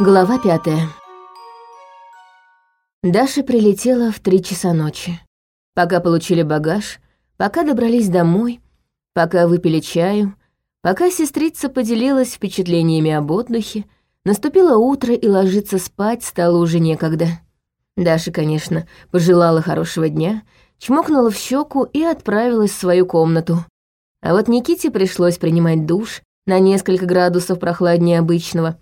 Глава пятая. Даша прилетела в три часа ночи. Пока получили багаж, пока добрались домой, пока выпили чаю, пока сестрица поделилась впечатлениями об отдыхе, наступило утро и ложиться спать стало уже некогда. Даша, конечно, пожелала хорошего дня, чмокнула в щеку и отправилась в свою комнату. А вот Никите пришлось принимать душ на несколько градусов прохладнее обычного —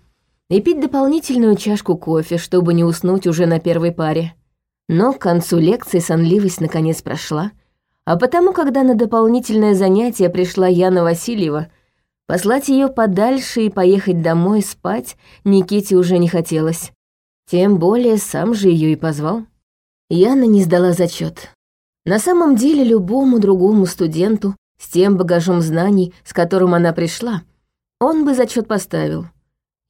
и пить дополнительную чашку кофе, чтобы не уснуть уже на первой паре. Но к концу лекции сонливость наконец прошла, а потому, когда на дополнительное занятие пришла Яна Васильева, послать ее подальше и поехать домой спать Никите уже не хотелось. Тем более сам же ее и позвал. Яна не сдала зачет. На самом деле любому другому студенту с тем багажом знаний, с которым она пришла, он бы зачет поставил —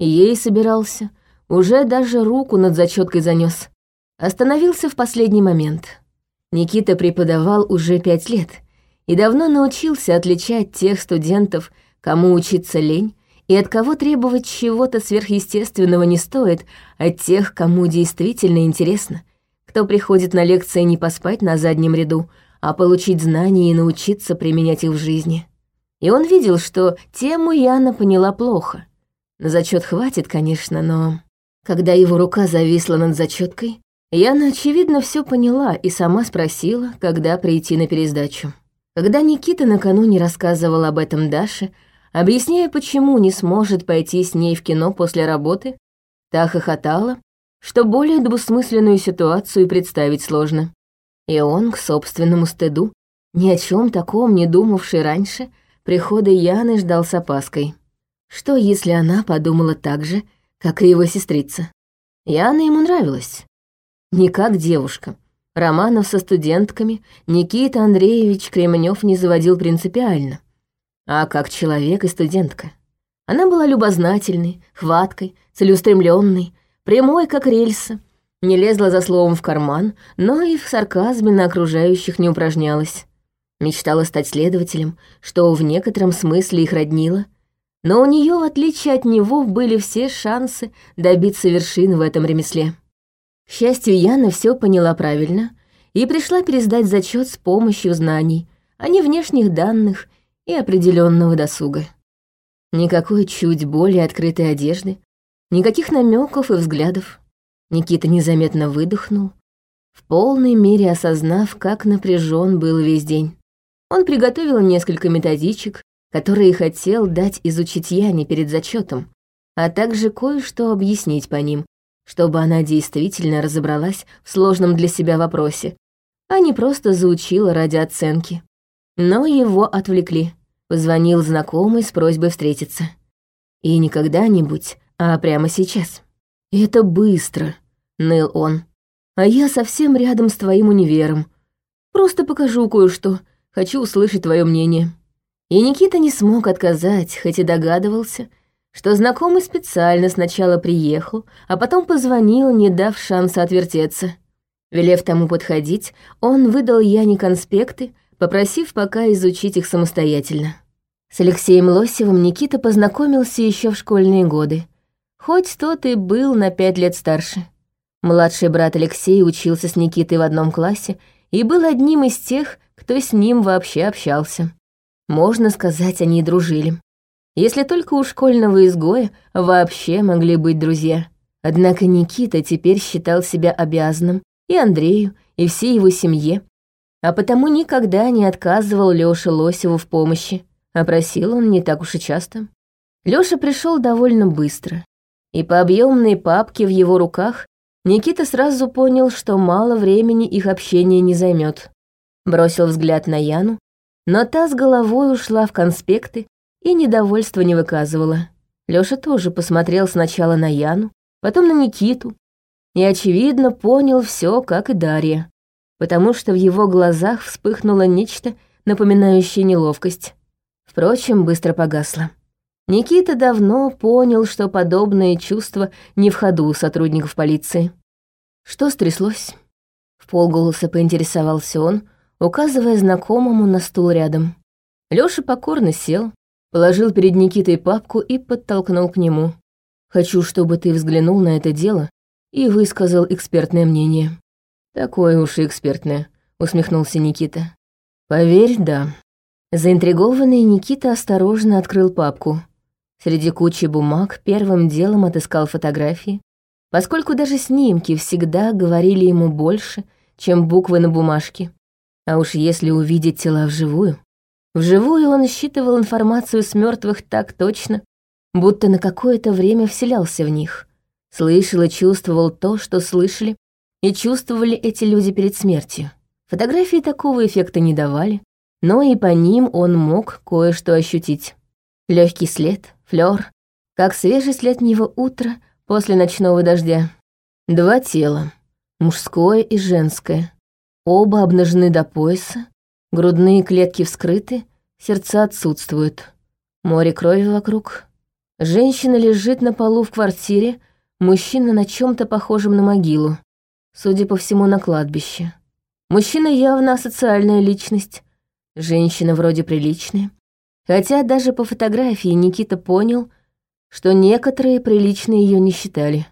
Ей собирался, уже даже руку над зачеткой занес. Остановился в последний момент. Никита преподавал уже пять лет и давно научился отличать тех студентов, кому учиться лень, и от кого требовать чего-то сверхъестественного не стоит, от тех, кому действительно интересно, кто приходит на лекции не поспать на заднем ряду, а получить знания и научиться применять их в жизни. И он видел, что тему Яна поняла плохо — на зачет хватит, конечно, но... Когда его рука зависла над зачеткой, Яна, очевидно, все поняла и сама спросила, когда прийти на пересдачу. Когда Никита накануне рассказывал об этом Даше, объясняя, почему не сможет пойти с ней в кино после работы, та хохотала, что более двусмысленную ситуацию представить сложно. И он, к собственному стыду, ни о чем таком не думавший раньше, прихода Яны ждал с опаской. Что, если она подумала так же, как и его сестрица? Яна ему нравилась. Не как девушка. Романов со студентками Никита Андреевич Кремнев не заводил принципиально, а как человек и студентка. Она была любознательной, хваткой, целеустремленной, прямой, как рельса, не лезла за словом в карман, но и в сарказме на окружающих не упражнялась. Мечтала стать следователем, что в некотором смысле их роднило — но у нее, в отличие от него, были все шансы добиться вершин в этом ремесле. К счастью, Яна все поняла правильно и пришла пересдать зачет с помощью знаний, а не внешних данных и определенного досуга. Никакой чуть более открытой одежды, никаких намеков и взглядов. Никита незаметно выдохнул, в полной мере осознав, как напряжен был весь день. Он приготовил несколько методичек, которые хотел дать изучить Яне перед зачетом, а также кое-что объяснить по ним, чтобы она действительно разобралась в сложном для себя вопросе, а не просто заучила ради оценки. Но его отвлекли. Позвонил знакомый с просьбой встретиться. И не когда-нибудь, а прямо сейчас. «Это быстро», — ныл он. «А я совсем рядом с твоим универом. Просто покажу кое-что. Хочу услышать твое мнение». И Никита не смог отказать, хоть и догадывался, что знакомый специально сначала приехал, а потом позвонил, не дав шанса отвертеться. Велев тому подходить, он выдал Яне конспекты, попросив пока изучить их самостоятельно. С Алексеем Лосевым Никита познакомился еще в школьные годы, хоть тот и был на пять лет старше. Младший брат Алексей учился с Никитой в одном классе и был одним из тех, кто с ним вообще общался. Можно сказать, они дружили. Если только у школьного изгоя вообще могли быть друзья. Однако Никита теперь считал себя обязанным и Андрею, и всей его семье, а потому никогда не отказывал Лёше Лосеву в помощи, а просил он не так уж и часто. Лёша пришел довольно быстро, и по объемной папке в его руках Никита сразу понял, что мало времени их общения не займет. Бросил взгляд на Яну, но та с головой ушла в конспекты и недовольства не выказывала. Лёша тоже посмотрел сначала на Яну, потом на Никиту, и, очевидно, понял все, как и Дарья, потому что в его глазах вспыхнуло нечто, напоминающее неловкость. Впрочем, быстро погасло. Никита давно понял, что подобные чувства не в ходу у сотрудников полиции. Что стряслось? В полголоса поинтересовался он, указывая знакомому на стул рядом. Лёша покорно сел, положил перед Никитой папку и подтолкнул к нему. Хочу, чтобы ты взглянул на это дело и высказал экспертное мнение». «Такое уж и экспертное», — усмехнулся Никита. «Поверь, да». Заинтригованный Никита осторожно открыл папку. Среди кучи бумаг первым делом отыскал фотографии, поскольку даже снимки всегда говорили ему больше, чем буквы на бумажке. А уж если увидеть тела вживую... Вживую он считывал информацию с мертвых так точно, будто на какое-то время вселялся в них. Слышал и чувствовал то, что слышали и чувствовали эти люди перед смертью. Фотографии такого эффекта не давали, но и по ним он мог кое-что ощутить. Легкий след, флёр, как свежесть летнего утра после ночного дождя. Два тела, мужское и женское. Оба обнажены до пояса, грудные клетки вскрыты, сердца отсутствуют. Море крови вокруг. Женщина лежит на полу в квартире, мужчина на чем то похожем на могилу. Судя по всему, на кладбище. Мужчина явно асоциальная личность, женщина вроде приличная. Хотя даже по фотографии Никита понял, что некоторые прилично ее не считали.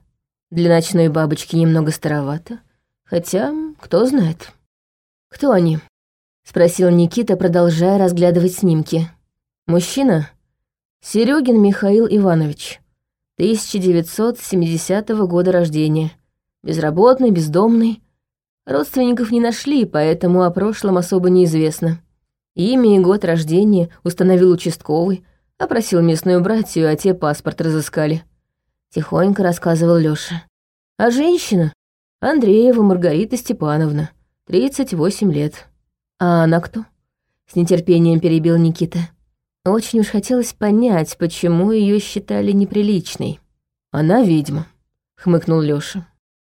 Для ночной бабочки немного старовато, хотя кто знает. «Кто они?» — спросил Никита, продолжая разглядывать снимки. «Мужчина? Серегин Михаил Иванович, 1970 года рождения. Безработный, бездомный. Родственников не нашли, поэтому о прошлом особо неизвестно. Имя и год рождения установил участковый, опросил местную братью, а те паспорт разыскали. Тихонько рассказывал Лёша. А женщина? Андреева Маргарита Степановна, 38 лет. А она кто? С нетерпением перебил Никита. Очень уж хотелось понять, почему ее считали неприличной. Она ведьма, хмыкнул Лёша.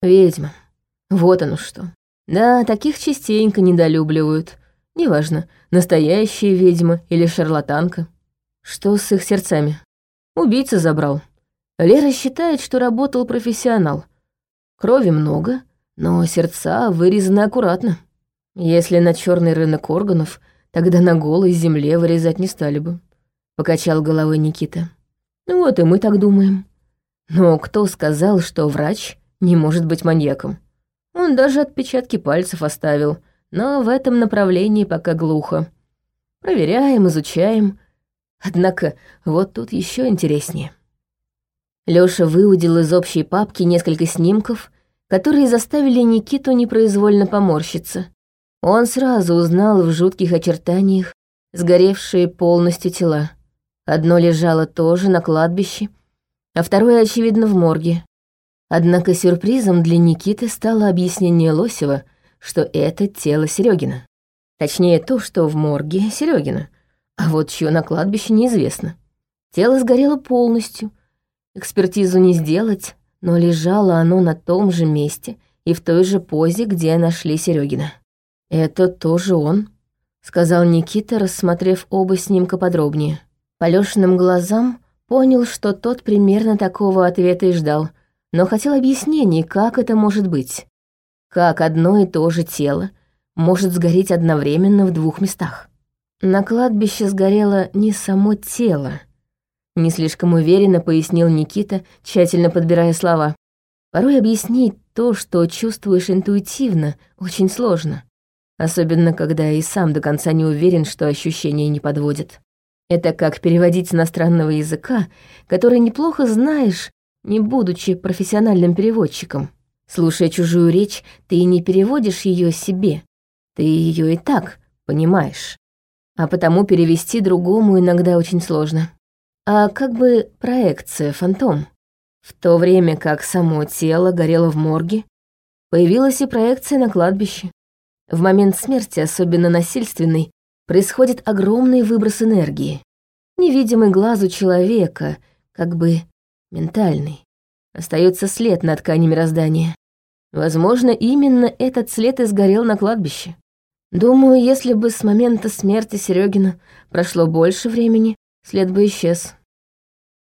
Ведьма. Вот оно что. Да, таких частенько недолюбливают. Неважно, настоящая ведьма или шарлатанка. Что с их сердцами? Убийца забрал. Лера считает, что работал профессионал. Крови много, но сердца вырезаны аккуратно. Если на черный рынок органов, тогда на голой земле вырезать не стали бы. Покачал головой Никита. Ну вот и мы так думаем. Но кто сказал, что врач не может быть маньяком. Он даже отпечатки пальцев оставил, но в этом направлении пока глухо. Проверяем, изучаем. Однако вот тут еще интереснее. Лёша выудил из общей папки несколько снимков, которые заставили Никиту непроизвольно поморщиться. Он сразу узнал в жутких очертаниях сгоревшие полностью тела. Одно лежало тоже на кладбище, а второе, очевидно, в морге. Однако сюрпризом для Никиты стало объяснение Лосева, что это тело Серегина. Точнее, то, что в морге Серегина, а вот чье на кладбище неизвестно. Тело сгорело полностью. Экспертизу не сделать, но лежало оно на том же месте и в той же позе, где нашли Серегина. «Это тоже он», — сказал Никита, рассмотрев оба снимка подробнее. По Лёшиным глазам понял, что тот примерно такого ответа и ждал — но хотел объяснений, как это может быть. Как одно и то же тело может сгореть одновременно в двух местах. На кладбище сгорело не само тело. Не слишком уверенно пояснил Никита, тщательно подбирая слова. Порой объяснить то, что чувствуешь интуитивно, очень сложно. Особенно, когда и сам до конца не уверен, что ощущения не подводят. Это как переводить с иностранного языка, который неплохо знаешь, не будучи профессиональным переводчиком. Слушая чужую речь, ты не переводишь ее себе. Ты ее и так понимаешь. А потому перевести другому иногда очень сложно. А как бы проекция, фантом. В то время как само тело горело в морге, появилась и проекция на кладбище. В момент смерти, особенно насильственной, происходит огромный выброс энергии. Невидимый глазу человека, как бы ментальный. Остается след на ткани мироздания. Возможно, именно этот след и сгорел на кладбище. Думаю, если бы с момента смерти Серегина прошло больше времени, след бы исчез.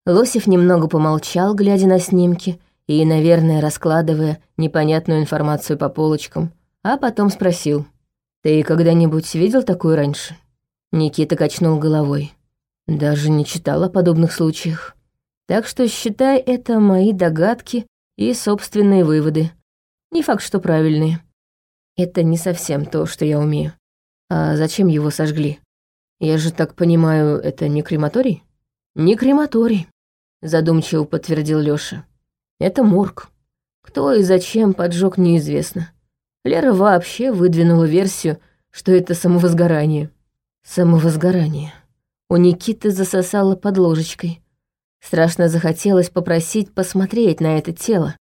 Лосев немного помолчал, глядя на снимки и, наверное, раскладывая непонятную информацию по полочкам, а потом спросил. «Ты когда-нибудь видел такую раньше?» Никита качнул головой. «Даже не читал о подобных случаях. Так что считай это мои догадки и собственные выводы. Не факт, что правильные. Это не совсем то, что я умею. А зачем его сожгли? Я же так понимаю, это не крематорий? Не крематорий, задумчиво подтвердил Лёша. Это морг. Кто и зачем поджег, неизвестно. Лера вообще выдвинула версию, что это самовозгорание. Самовозгорание. У Никиты засосало под ложечкой. Страшно захотелось попросить посмотреть на это тело.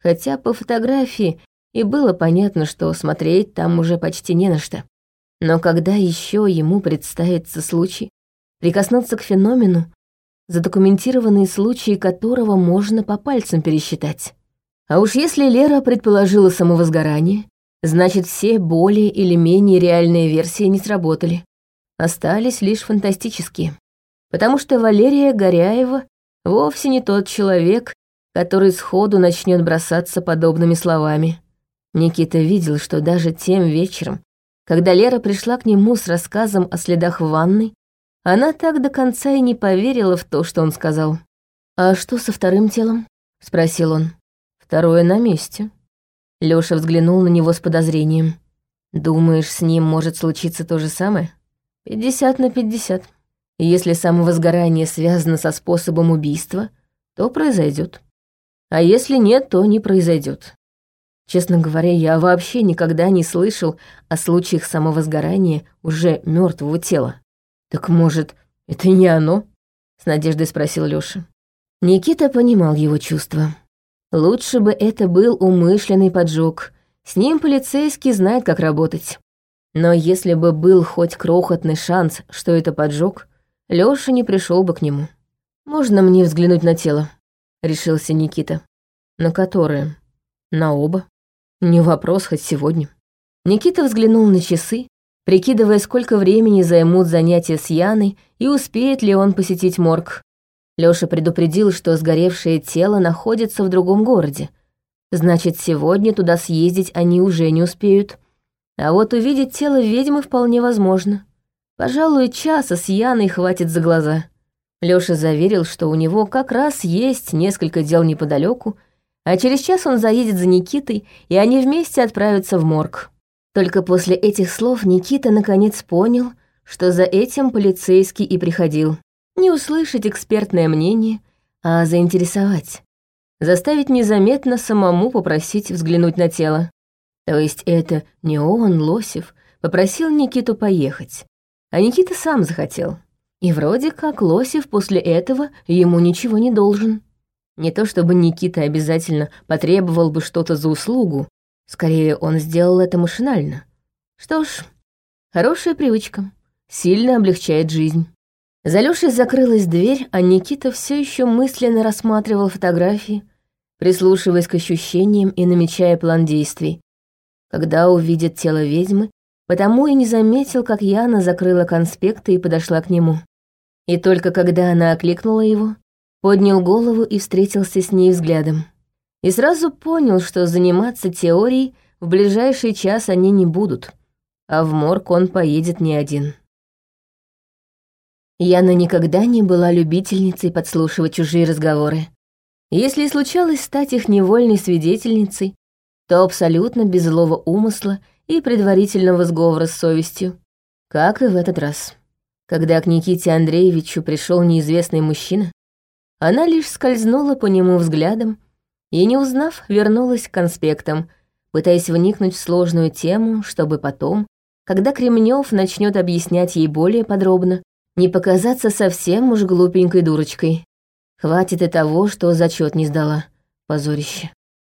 Хотя по фотографии и было понятно, что смотреть там уже почти не на что. Но когда еще ему представится случай прикоснуться к феномену, задокументированные случаи которого можно по пальцам пересчитать. А уж если Лера предположила самовозгорание, значит, все более или менее реальные версии не сработали. Остались лишь фантастические. Потому что Валерия Горяева вовсе не тот человек, который сходу начнет бросаться подобными словами. Никита видел, что даже тем вечером, когда Лера пришла к нему с рассказом о следах в ванной, она так до конца и не поверила в то, что он сказал. «А что со вторым телом?» — спросил он. «Второе на месте». Лёша взглянул на него с подозрением. «Думаешь, с ним может случиться то же самое?» «Пятьдесят на пятьдесят. Если самовозгорание связано со способом убийства, то произойдет. А если нет, то не произойдет. Честно говоря, я вообще никогда не слышал о случаях самовозгорания уже мертвого тела. «Так, может, это не оно?» — с надеждой спросил Лёша. Никита понимал его чувства. Лучше бы это был умышленный поджог. С ним полицейский знает, как работать. Но если бы был хоть крохотный шанс, что это поджог, Лёша не пришел бы к нему. «Можно мне взглянуть на тело?» — решился Никита. «На которое?» «На оба. Не вопрос, хоть сегодня». Никита взглянул на часы, прикидывая, сколько времени займут занятия с Яной и успеет ли он посетить морг. Лёша предупредил, что сгоревшее тело находится в другом городе. Значит, сегодня туда съездить они уже не успеют. А вот увидеть тело ведьмы вполне возможно. Пожалуй, часа с Яной хватит за глаза. Лёша заверил, что у него как раз есть несколько дел неподалеку, а через час он заедет за Никитой, и они вместе отправятся в морг. Только после этих слов Никита наконец понял, что за этим полицейский и приходил. Не услышать экспертное мнение, а заинтересовать. Заставить незаметно самому попросить взглянуть на тело. То есть это не он, Лосев, попросил Никиту поехать, а Никита сам захотел. И вроде как Лосев после этого ему ничего не должен. Не то чтобы Никита обязательно потребовал бы что-то за услугу, Скорее, он сделал это машинально. Что ж, хорошая привычка. Сильно облегчает жизнь. За Лёшей закрылась дверь, а Никита все еще мысленно рассматривал фотографии, прислушиваясь к ощущениям и намечая план действий. Когда увидит тело ведьмы, потому и не заметил, как Яна закрыла конспекты и подошла к нему. И только когда она окликнула его, поднял голову и встретился с ней взглядом и сразу понял, что заниматься теорией в ближайший час они не будут, а в морг он поедет не один. Яна никогда не была любительницей подслушивать чужие разговоры. Если и случалось стать их невольной свидетельницей, то абсолютно без злого умысла и предварительного сговора с совестью, как и в этот раз. Когда к Никите Андреевичу пришел неизвестный мужчина, она лишь скользнула по нему взглядом и, не узнав, вернулась к конспектам, пытаясь вникнуть в сложную тему, чтобы потом, когда Кремнев начнет объяснять ей более подробно, не показаться совсем уж глупенькой дурочкой. Хватит и того, что зачет не сдала. Позорище.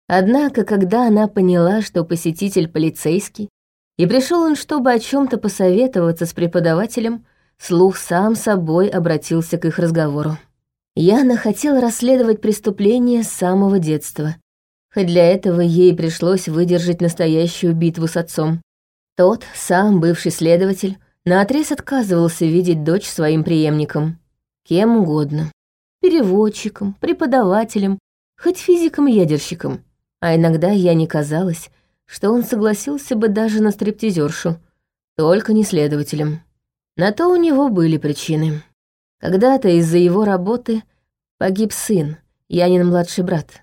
Однако, когда она поняла, что посетитель полицейский, и пришел он, чтобы о чем то посоветоваться с преподавателем, слух сам собой обратился к их разговору. Яна хотела расследовать преступление с самого детства. Хоть для этого ей пришлось выдержать настоящую битву с отцом. Тот, сам бывший следователь, наотрез отказывался видеть дочь своим преемником. Кем угодно. Переводчиком, преподавателем, хоть физиком-ядерщиком. А иногда я не казалось, что он согласился бы даже на стриптизершу, только не следователем. На то у него были причины. Когда-то из-за его работы Погиб сын, Янин младший брат.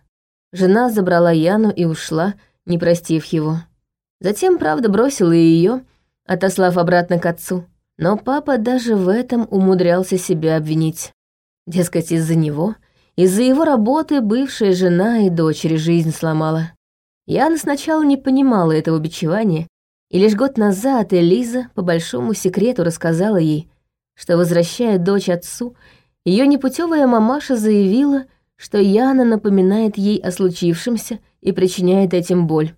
Жена забрала Яну и ушла, не простив его. Затем, правда, бросила ее, отослав обратно к отцу. Но папа даже в этом умудрялся себя обвинить. Дескать, из-за него, из-за его работы бывшая жена и дочери жизнь сломала. Яна сначала не понимала этого бичевания, и лишь год назад Элиза по большому секрету рассказала ей, что, возвращая дочь отцу, ее непутевая мамаша заявила, что Яна напоминает ей о случившемся и причиняет этим боль.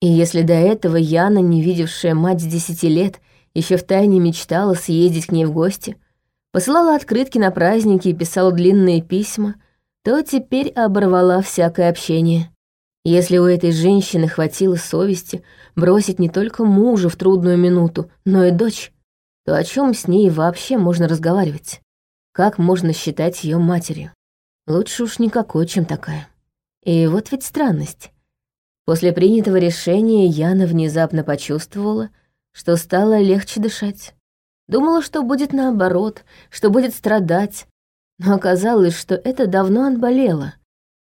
И если до этого Яна, не видевшая мать с десяти лет, еще втайне мечтала съездить к ней в гости, посылала открытки на праздники и писала длинные письма, то теперь оборвала всякое общение. Если у этой женщины хватило совести бросить не только мужа в трудную минуту, но и дочь, то о чем с ней вообще можно разговаривать? Как можно считать ее матерью? Лучше уж никакой, чем такая. И вот ведь странность. После принятого решения Яна внезапно почувствовала, что стало легче дышать. Думала, что будет наоборот, что будет страдать, но оказалось, что это давно отболело,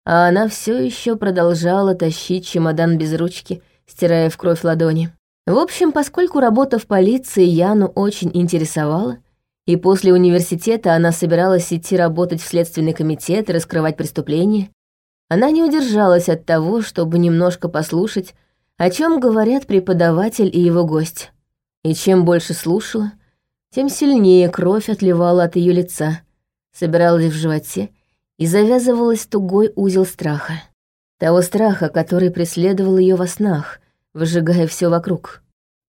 а она все еще продолжала тащить чемодан без ручки, стирая в кровь ладони. В общем, поскольку работа в полиции Яну очень интересовала, и после университета она собиралась идти работать в следственный комитет и раскрывать преступления, она не удержалась от того, чтобы немножко послушать, о чем говорят преподаватель и его гость. И чем больше слушала, тем сильнее кровь отливала от ее лица, собиралась в животе и завязывалась тугой узел страха. Того страха, который преследовал ее во снах, выжигая все вокруг.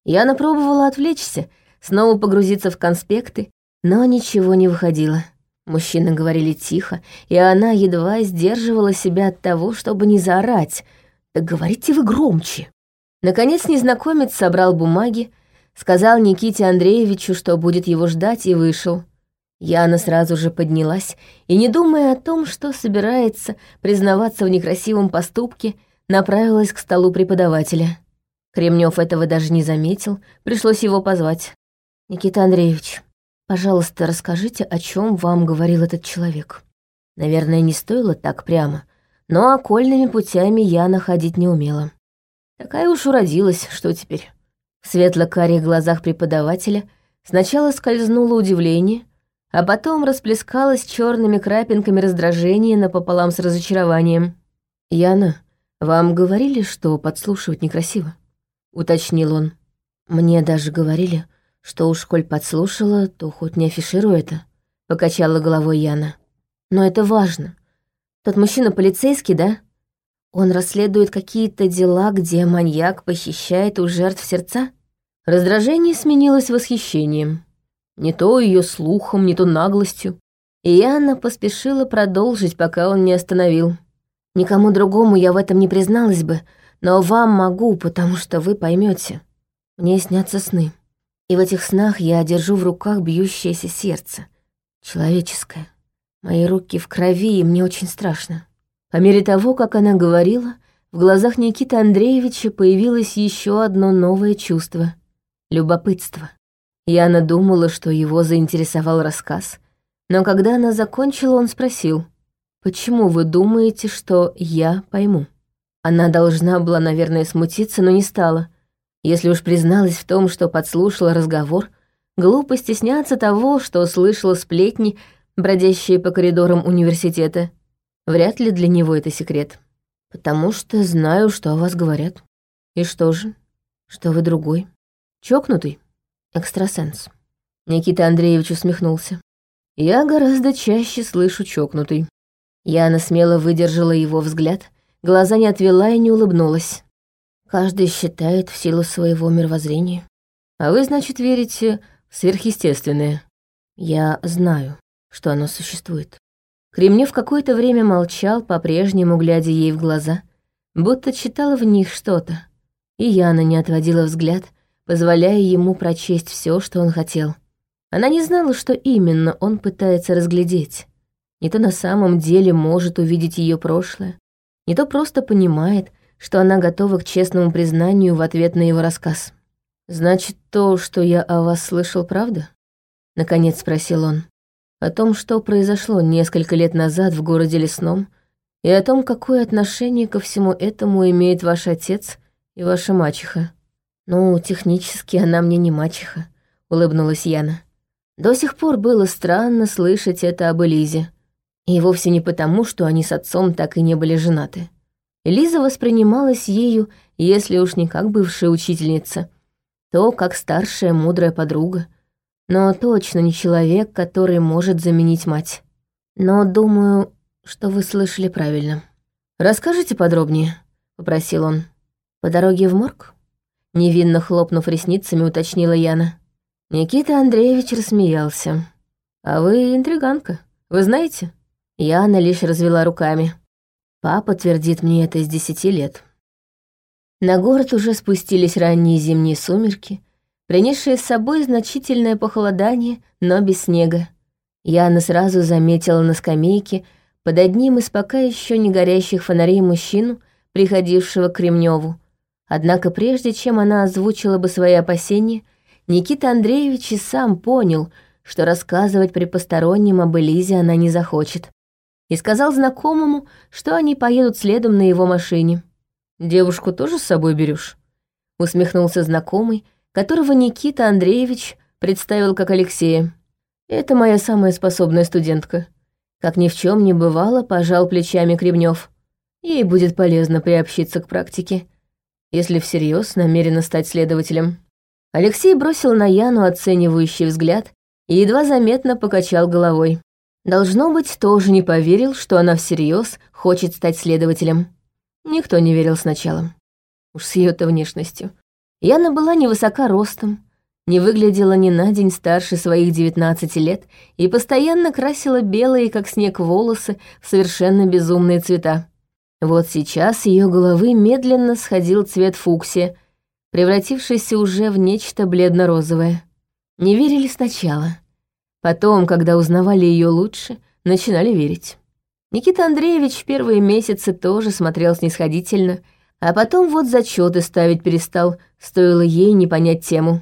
Яна пробовала отвлечься, снова погрузиться в конспекты, но ничего не выходило. Мужчины говорили тихо, и она едва сдерживала себя от того, чтобы не заорать. «Да говорите вы громче!» Наконец незнакомец собрал бумаги, сказал Никите Андреевичу, что будет его ждать, и вышел. Яна сразу же поднялась и, не думая о том, что собирается признаваться в некрасивом поступке, направилась к столу преподавателя. Кремнев этого даже не заметил, пришлось его позвать. «Никита Андреевич, Пожалуйста, расскажите, о чем вам говорил этот человек. Наверное, не стоило так прямо, но окольными путями я находить не умела. Такая уж уродилась, что теперь? В светло-карих глазах преподавателя сначала скользнуло удивление, а потом расплескалось черными крапинками раздражения напополам с разочарованием. «Яна, вам говорили, что подслушивать некрасиво?» — уточнил он. «Мне даже говорили, что уж коль подслушала, то хоть не афишируй это, покачала головой Яна. Но это важно. Тот мужчина полицейский, да? Он расследует какие-то дела, где маньяк похищает у жертв сердца? Раздражение сменилось восхищением. Не то ее слухом, не то наглостью. И Яна поспешила продолжить, пока он не остановил. Никому другому я в этом не призналась бы, но вам могу, потому что вы поймете. Мне снятся сны. И в этих снах я держу в руках бьющееся сердце. Человеческое. Мои руки в крови, и мне очень страшно. По мере того, как она говорила, в глазах Никиты Андреевича появилось еще одно новое чувство — любопытство. Яна думала, что его заинтересовал рассказ, но когда она закончила, он спросил, «Почему вы думаете, что я пойму?» Она должна была, наверное, смутиться, но не стала — если уж призналась в том, что подслушала разговор, глупо стесняться того, что слышала сплетни, бродящие по коридорам университета. Вряд ли для него это секрет. Потому что знаю, что о вас говорят. И что же? Что вы другой? Чокнутый? Экстрасенс. Никита Андреевич усмехнулся. Я гораздо чаще слышу чокнутый. Яна смело выдержала его взгляд, глаза не отвела и не улыбнулась. Каждый считает в силу своего мировоззрения. А вы, значит, верите в сверхъестественное? Я знаю, что оно существует. Кремнев какое-то время молчал, по-прежнему глядя ей в глаза, будто читала в них что-то. И Яна не отводила взгляд, позволяя ему прочесть все, что он хотел. Она не знала, что именно он пытается разглядеть. Не то на самом деле может увидеть ее прошлое, не то просто понимает, что она готова к честному признанию в ответ на его рассказ. «Значит, то, что я о вас слышал, правда?» — наконец спросил он. о том, что произошло несколько лет назад в городе Лесном, и о том, какое отношение ко всему этому имеет ваш отец и ваша мачеха. Ну, технически она мне не мачеха, улыбнулась Яна. До сих пор было странно слышать это об Элизе. И вовсе не потому, что они с отцом так и не были женаты. Элиза воспринималась ею, если уж не как бывшая учительница, то как старшая мудрая подруга, но точно не человек, который может заменить мать. Но думаю, что вы слышали правильно. «Расскажите подробнее», — попросил он. «По дороге в морг?» Невинно хлопнув ресницами, уточнила Яна. Никита Андреевич рассмеялся. «А вы интриганка, вы знаете?» Яна лишь развела руками. Папа твердит мне это с десяти лет. На город уже спустились ранние зимние сумерки, принесшие с собой значительное похолодание, но без снега. Яна сразу заметила на скамейке под одним из пока еще не горящих фонарей мужчину, приходившего к Кремневу. Однако прежде чем она озвучила бы свои опасения, Никита Андреевич и сам понял, что рассказывать при постороннем об Элизе она не захочет. И сказал знакомому, что они поедут следом на его машине. «Девушку тоже с собой берешь? усмехнулся знакомый, которого Никита Андреевич представил как Алексея. «Это моя самая способная студентка», как ни в чем не бывало, пожал плечами Кремнев. Ей будет полезно приобщиться к практике, если всерьез намерена стать следователем. Алексей бросил на Яну оценивающий взгляд и едва заметно покачал головой. Должно быть, тоже не поверил, что она всерьез хочет стать следователем. Никто не верил сначала. Уж с ее-то внешностью. Яна была невысока ростом, не выглядела ни на день старше своих 19 лет и постоянно красила белые, как снег, волосы в совершенно безумные цвета. Вот сейчас ее головы медленно сходил цвет фуксия, превратившийся уже в нечто бледно-розовое. Не верили сначала. Потом, когда узнавали ее лучше, начинали верить. Никита Андреевич в первые месяцы тоже смотрел снисходительно, а потом вот зачеты ставить перестал, стоило ей не понять тему.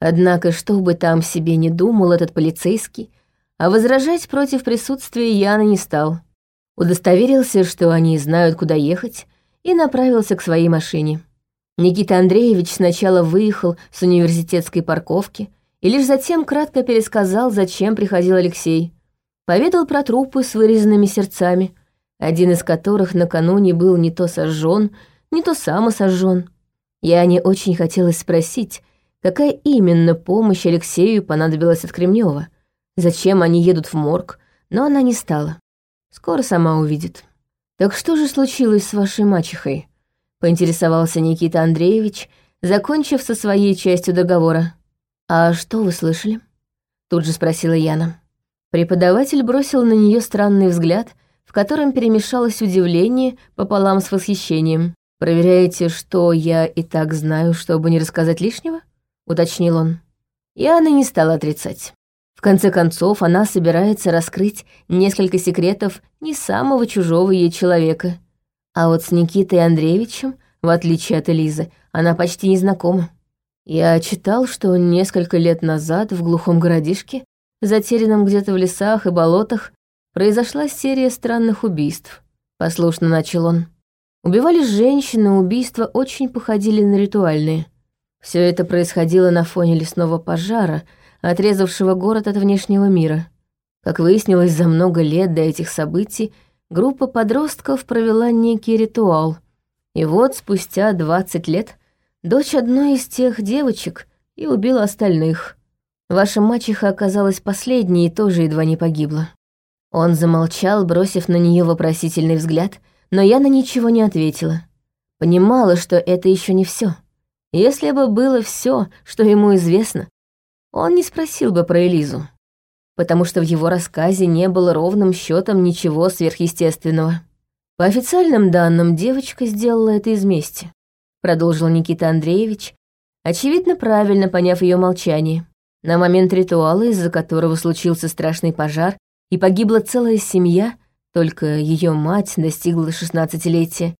Однако, что бы там себе не думал этот полицейский, а возражать против присутствия Яны не стал. Удостоверился, что они знают, куда ехать, и направился к своей машине. Никита Андреевич сначала выехал с университетской парковки и лишь затем кратко пересказал, зачем приходил Алексей. Поведал про трупы с вырезанными сердцами, один из которых накануне был не то сожжен, не то самосожжен. Я не очень хотелось спросить, какая именно помощь Алексею понадобилась от Кремнева, зачем они едут в морг, но она не стала. Скоро сама увидит. «Так что же случилось с вашей мачехой?» — поинтересовался Никита Андреевич, закончив со своей частью договора. «А что вы слышали?» — тут же спросила Яна. Преподаватель бросил на нее странный взгляд, в котором перемешалось удивление пополам с восхищением. «Проверяете, что я и так знаю, чтобы не рассказать лишнего?» уточнил он. Яна не стала отрицать. В конце концов, она собирается раскрыть несколько секретов не самого чужого ей человека. А вот с Никитой Андреевичем, в отличие от Элизы, она почти не знакома. Я читал, что несколько лет назад в глухом городишке, затерянном где-то в лесах и болотах, произошла серия странных убийств. Послушно начал он. Убивали женщины, убийства очень походили на ритуальные — все это происходило на фоне лесного пожара, отрезавшего город от внешнего мира. Как выяснилось, за много лет до этих событий группа подростков провела некий ритуал. И вот спустя 20 лет дочь одной из тех девочек и убила остальных. Ваша мачеха оказалась последней и тоже едва не погибла. Он замолчал, бросив на нее вопросительный взгляд, но я на ничего не ответила. Понимала, что это еще не все. Если бы было все, что ему известно, он не спросил бы про Элизу, потому что в его рассказе не было ровным счетом ничего сверхъестественного. По официальным данным, девочка сделала это из мести, продолжил Никита Андреевич, очевидно, правильно поняв ее молчание. На момент ритуала, из-за которого случился страшный пожар, и погибла целая семья, только ее мать достигла шестнадцатилетия,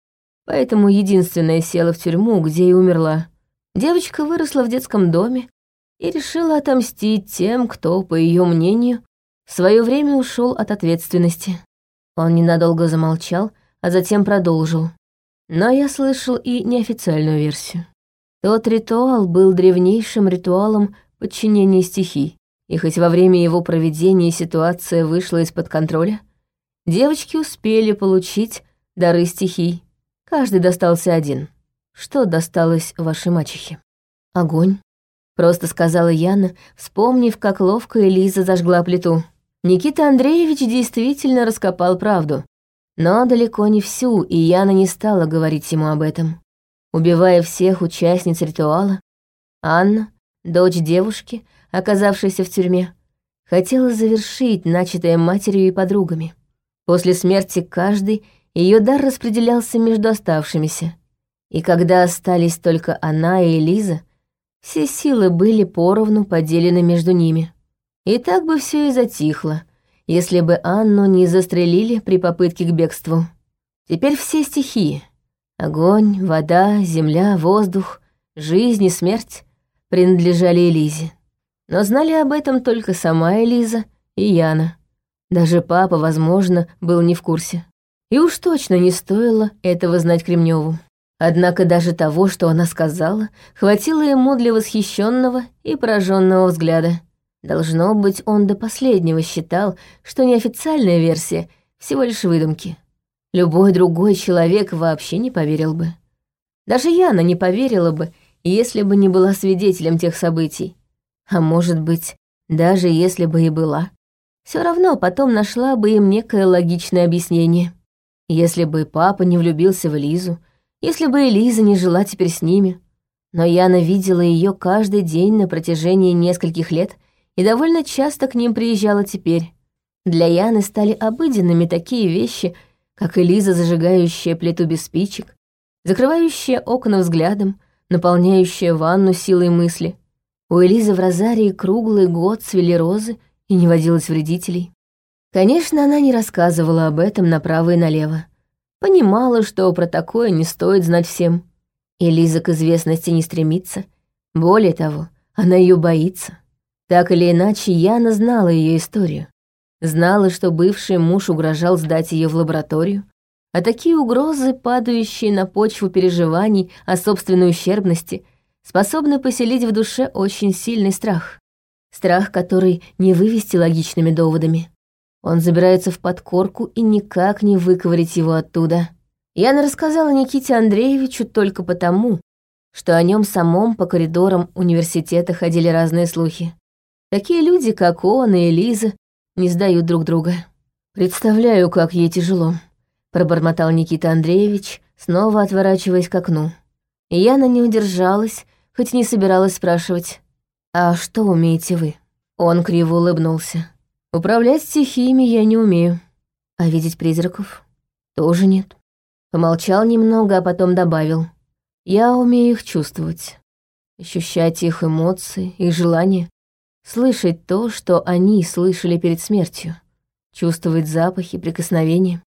поэтому единственная села в тюрьму, где и умерла. Девочка выросла в детском доме и решила отомстить тем, кто, по ее мнению, в свое время ушел от ответственности. Он ненадолго замолчал, а затем продолжил. Но я слышал и неофициальную версию. Тот ритуал был древнейшим ритуалом подчинения стихий, и хоть во время его проведения ситуация вышла из-под контроля, девочки успели получить дары стихий. Каждый достался один. Что досталось вашей мачехе? Огонь. Просто сказала Яна, вспомнив, как ловко Элиза зажгла плиту. Никита Андреевич действительно раскопал правду. Но далеко не всю, и Яна не стала говорить ему об этом. Убивая всех участниц ритуала, Анна, дочь девушки, оказавшейся в тюрьме, хотела завершить начатое матерью и подругами. После смерти каждой ее дар распределялся между оставшимися. И когда остались только она и Элиза, все силы были поровну поделены между ними. И так бы все и затихло, если бы Анну не застрелили при попытке к бегству. Теперь все стихии — огонь, вода, земля, воздух, жизнь и смерть — принадлежали Элизе. Но знали об этом только сама Элиза и Яна. Даже папа, возможно, был не в курсе. И уж точно не стоило этого знать Кремневу. Однако даже того, что она сказала, хватило ему для восхищенного и пораженного взгляда. Должно быть, он до последнего считал, что неофициальная версия всего лишь выдумки. Любой другой человек вообще не поверил бы. Даже Яна не поверила бы, если бы не была свидетелем тех событий. А может быть, даже если бы и была, все равно потом нашла бы им некое логичное объяснение. Если бы папа не влюбился в Лизу, если бы Элиза не жила теперь с ними. Но Яна видела ее каждый день на протяжении нескольких лет — и довольно часто к ним приезжала теперь. Для Яны стали обыденными такие вещи, как Элиза, зажигающая плиту без спичек, закрывающая окна взглядом, наполняющая ванну силой мысли. У Элизы в Розарии круглый год цвели розы и не водилось вредителей. Конечно, она не рассказывала об этом направо и налево. Понимала, что про такое не стоит знать всем. Элиза к известности не стремится. Более того, она ее боится. Так или иначе, Яна знала ее историю. Знала, что бывший муж угрожал сдать ее в лабораторию, а такие угрозы, падающие на почву переживаний о собственной ущербности, способны поселить в душе очень сильный страх. Страх, который не вывести логичными доводами. Он забирается в подкорку и никак не выковырить его оттуда. Яна рассказала Никите Андреевичу только потому, что о нем самом по коридорам университета ходили разные слухи. Такие люди, как он и Элиза, не сдают друг друга. Представляю, как ей тяжело, пробормотал Никита Андреевич, снова отворачиваясь к окну. И Яна не удержалась, хоть не собиралась спрашивать. «А что умеете вы?» Он криво улыбнулся. «Управлять стихиями я не умею. А видеть призраков? Тоже нет». Помолчал немного, а потом добавил. «Я умею их чувствовать. Ощущать их эмоции, их желания, Слышать то, что они слышали перед смертью. Чувствовать запахи, прикосновения.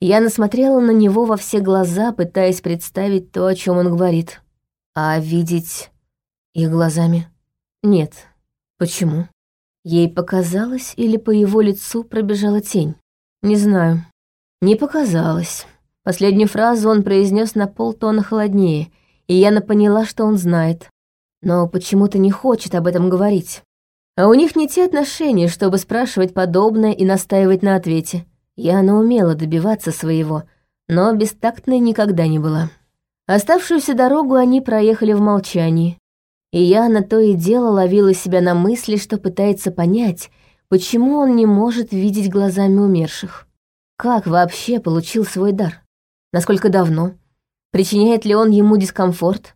Я насмотрела на него во все глаза, пытаясь представить то, о чем он говорит. А видеть их глазами? Нет. Почему? Ей показалось или по его лицу пробежала тень? Не знаю. Не показалось. Последнюю фразу он произнес на полтона холоднее, и Яна поняла, что он знает. Но почему-то не хочет об этом говорить. А у них не те отношения, чтобы спрашивать подобное и настаивать на ответе. Яна умела добиваться своего, но бестактной никогда не была. Оставшуюся дорогу они проехали в молчании. И Яна то и дело ловила себя на мысли, что пытается понять, почему он не может видеть глазами умерших. Как вообще получил свой дар? Насколько давно? Причиняет ли он ему дискомфорт?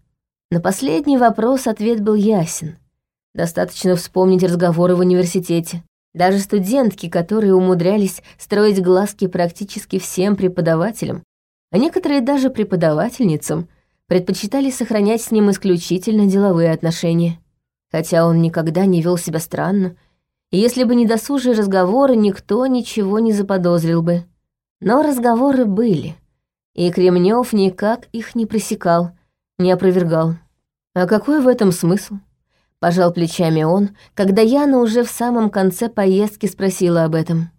На последний вопрос ответ был ясен — Достаточно вспомнить разговоры в университете. Даже студентки, которые умудрялись строить глазки практически всем преподавателям, а некоторые даже преподавательницам, предпочитали сохранять с ним исключительно деловые отношения. Хотя он никогда не вел себя странно, и если бы не досужие разговоры, никто ничего не заподозрил бы. Но разговоры были, и Кремнев никак их не пресекал, не опровергал. А какой в этом смысл? Пожал плечами он, когда Яна уже в самом конце поездки спросила об этом.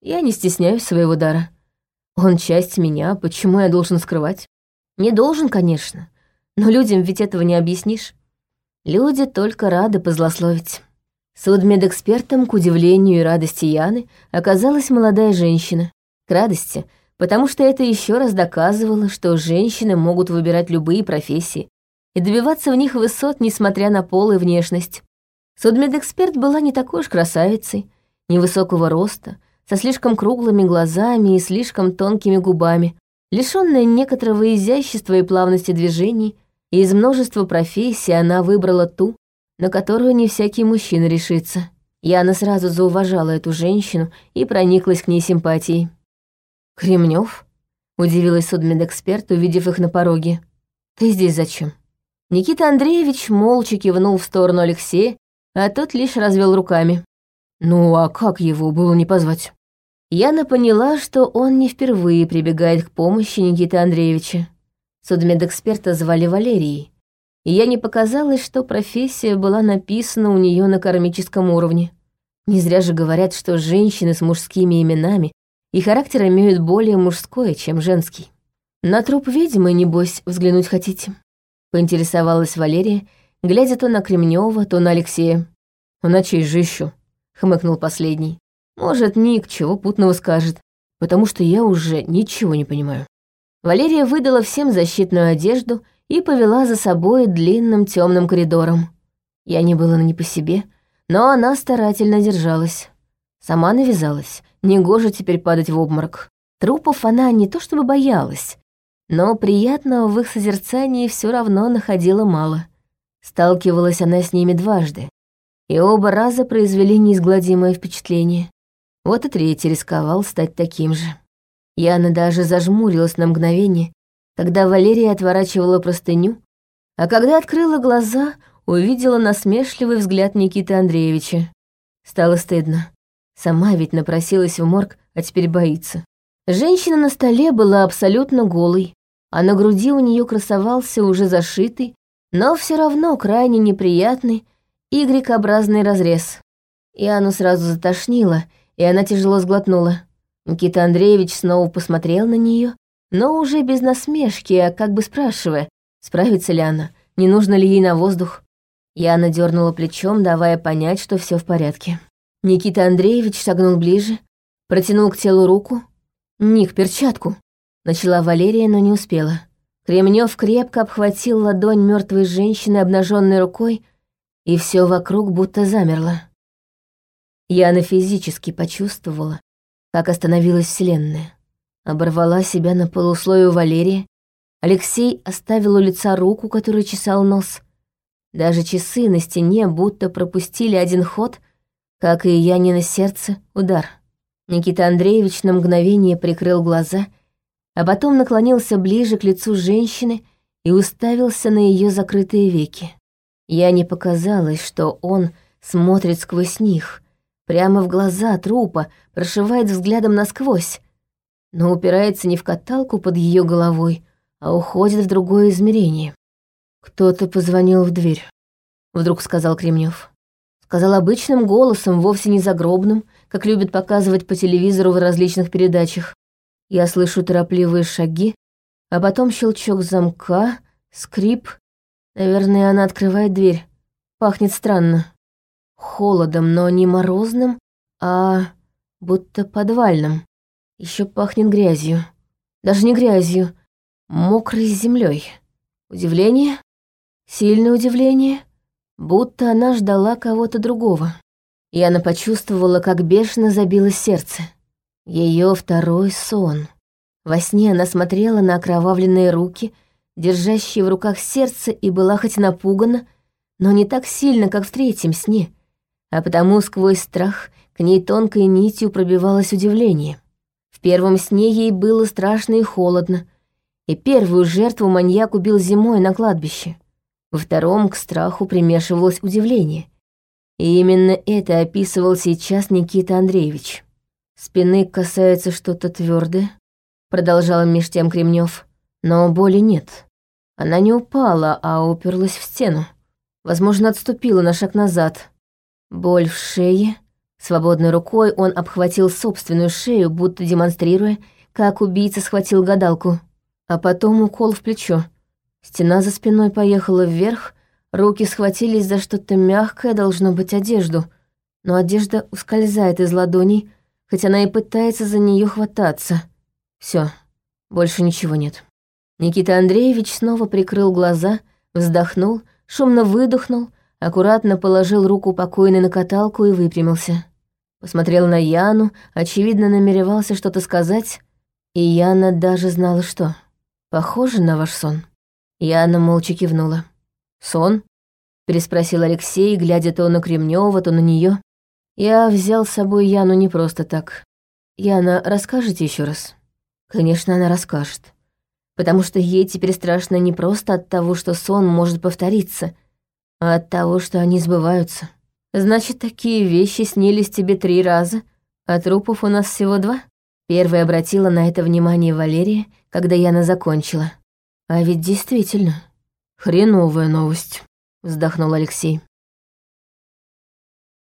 Я не стесняюсь своего дара. Он часть меня, почему я должен скрывать? Не должен, конечно, но людям ведь этого не объяснишь. Люди только рады позлословить. Судмедэкспертом, к удивлению и радости Яны, оказалась молодая женщина. К радости, потому что это еще раз доказывало, что женщины могут выбирать любые профессии и добиваться в них высот, несмотря на пол и внешность. Судмедэксперт была не такой уж красавицей, невысокого роста, со слишком круглыми глазами и слишком тонкими губами, лишённая некоторого изящества и плавности движений, и из множества профессий она выбрала ту, на которую не всякий мужчина решится. Яна сразу зауважала эту женщину и прониклась к ней симпатией. «Кремнёв?» — удивилась судмедэксперт, увидев их на пороге. «Ты здесь зачем?» Никита Андреевич молча кивнул в сторону Алексея, а тот лишь развел руками. Ну а как его было не позвать? Яна поняла, что он не впервые прибегает к помощи Никиты Андреевича. Судмедэксперта звали Валерией. И я не показалось, что профессия была написана у нее на кармическом уровне. Не зря же говорят, что женщины с мужскими именами и характер имеют более мужское, чем женский. На труп ведьмы, небось, взглянуть хотите? Поинтересовалась Валерия, глядя то на Кремнева, то на Алексея. «А на чей же еще? хмыкнул последний. Может, Ник чего путного скажет, потому что я уже ничего не понимаю. Валерия выдала всем защитную одежду и повела за собой длинным темным коридором. Я не была на не по себе, но она старательно держалась. Сама навязалась, негоже теперь падать в обморок. Трупов она не то чтобы боялась, но приятного в их созерцании все равно находила мало. Сталкивалась она с ними дважды, и оба раза произвели неизгладимое впечатление. Вот и третий рисковал стать таким же. Яна даже зажмурилась на мгновение, когда Валерия отворачивала простыню, а когда открыла глаза, увидела насмешливый взгляд Никиты Андреевича. Стало стыдно. Сама ведь напросилась в морг, а теперь боится. Женщина на столе была абсолютно голой, а на груди у нее красовался уже зашитый, но все равно крайне неприятный Y-образный разрез. Яну сразу затошнило, и она тяжело сглотнула. Никита Андреевич снова посмотрел на нее, но уже без насмешки, а как бы спрашивая, справится ли она, не нужно ли ей на воздух. Яна дернула плечом, давая понять, что все в порядке. Никита Андреевич шагнул ближе, протянул к телу руку. «Ник, перчатку!» Начала Валерия, но не успела. Кремнев крепко обхватил ладонь мертвой женщины обнаженной рукой, и все вокруг будто замерло. Яна физически почувствовала, как остановилась Вселенная. Оборвала себя на полуслою Валерии. Алексей оставил у лица руку, которую чесал нос. Даже часы на стене будто пропустили один ход, как и Яне на сердце, удар. Никита Андреевич на мгновение прикрыл глаза, а потом наклонился ближе к лицу женщины и уставился на ее закрытые веки. Я не показалось, что он смотрит сквозь них, прямо в глаза трупа, прошивает взглядом насквозь, но упирается не в каталку под ее головой, а уходит в другое измерение. «Кто-то позвонил в дверь», — вдруг сказал Кремнев. Сказал обычным голосом, вовсе не загробным, как любят показывать по телевизору в различных передачах. Я слышу торопливые шаги, а потом щелчок замка, скрип, Наверное, она открывает дверь. Пахнет странно. Холодом, но не морозным, а будто подвальным. Еще пахнет грязью. Даже не грязью, мокрой землей. Удивление? Сильное удивление? Будто она ждала кого-то другого. И она почувствовала, как бешено забилось сердце. Ее второй сон. Во сне она смотрела на окровавленные руки, держащая в руках сердце, и была хоть напугана, но не так сильно, как в третьем сне, а потому сквозь страх к ней тонкой нитью пробивалось удивление. В первом сне ей было страшно и холодно, и первую жертву маньяк убил зимой на кладбище. Во втором к страху примешивалось удивление. И именно это описывал сейчас Никита Андреевич. Спины касается что-то твердое, продолжал меж тем Кремнев. Но боли нет. Она не упала, а уперлась в стену. Возможно, отступила на шаг назад. Боль в шее. Свободной рукой он обхватил собственную шею, будто демонстрируя, как убийца схватил гадалку. А потом укол в плечо. Стена за спиной поехала вверх, руки схватились за что-то мягкое, должно быть одежду. Но одежда ускользает из ладоней, хоть она и пытается за нее хвататься. Все, больше ничего нет. Никита Андреевич снова прикрыл глаза, вздохнул, шумно выдохнул, аккуратно положил руку покойной на каталку и выпрямился. Посмотрел на Яну, очевидно, намеревался что-то сказать, и Яна даже знала, что. «Похоже на ваш сон». Яна молча кивнула. «Сон?» — переспросил Алексей, глядя то на Кремнева, то на нее. «Я взял с собой Яну не просто так. Яна, расскажете еще раз?» Конечно, она расскажет. Потому что ей теперь страшно не просто от того, что сон может повториться, а от того, что они сбываются. Значит, такие вещи снились тебе три раза, а трупов у нас всего два? Первая обратила на это внимание Валерия, когда Яна закончила. А ведь действительно, хреновая новость, вздохнул Алексей.